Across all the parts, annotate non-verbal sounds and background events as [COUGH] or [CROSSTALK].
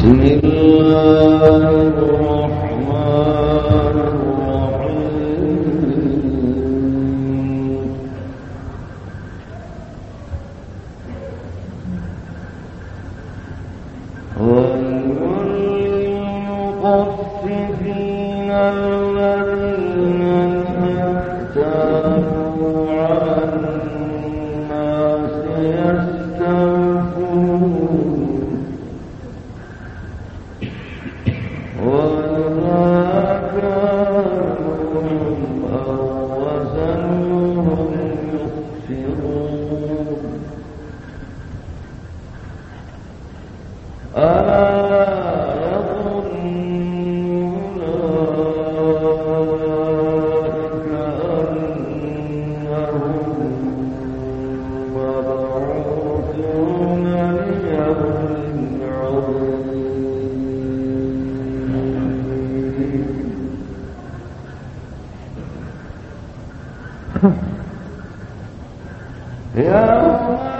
بسم الله الرحمن الرحيم الذين Yeah.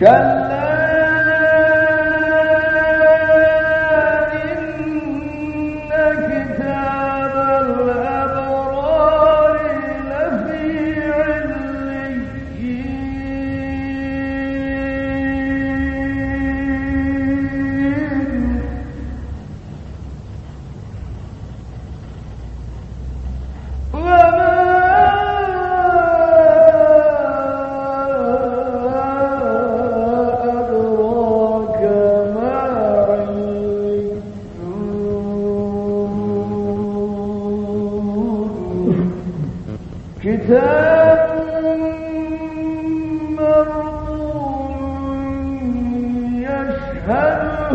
原来。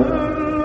Amen.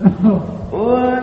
嗯 [LAUGHS] 我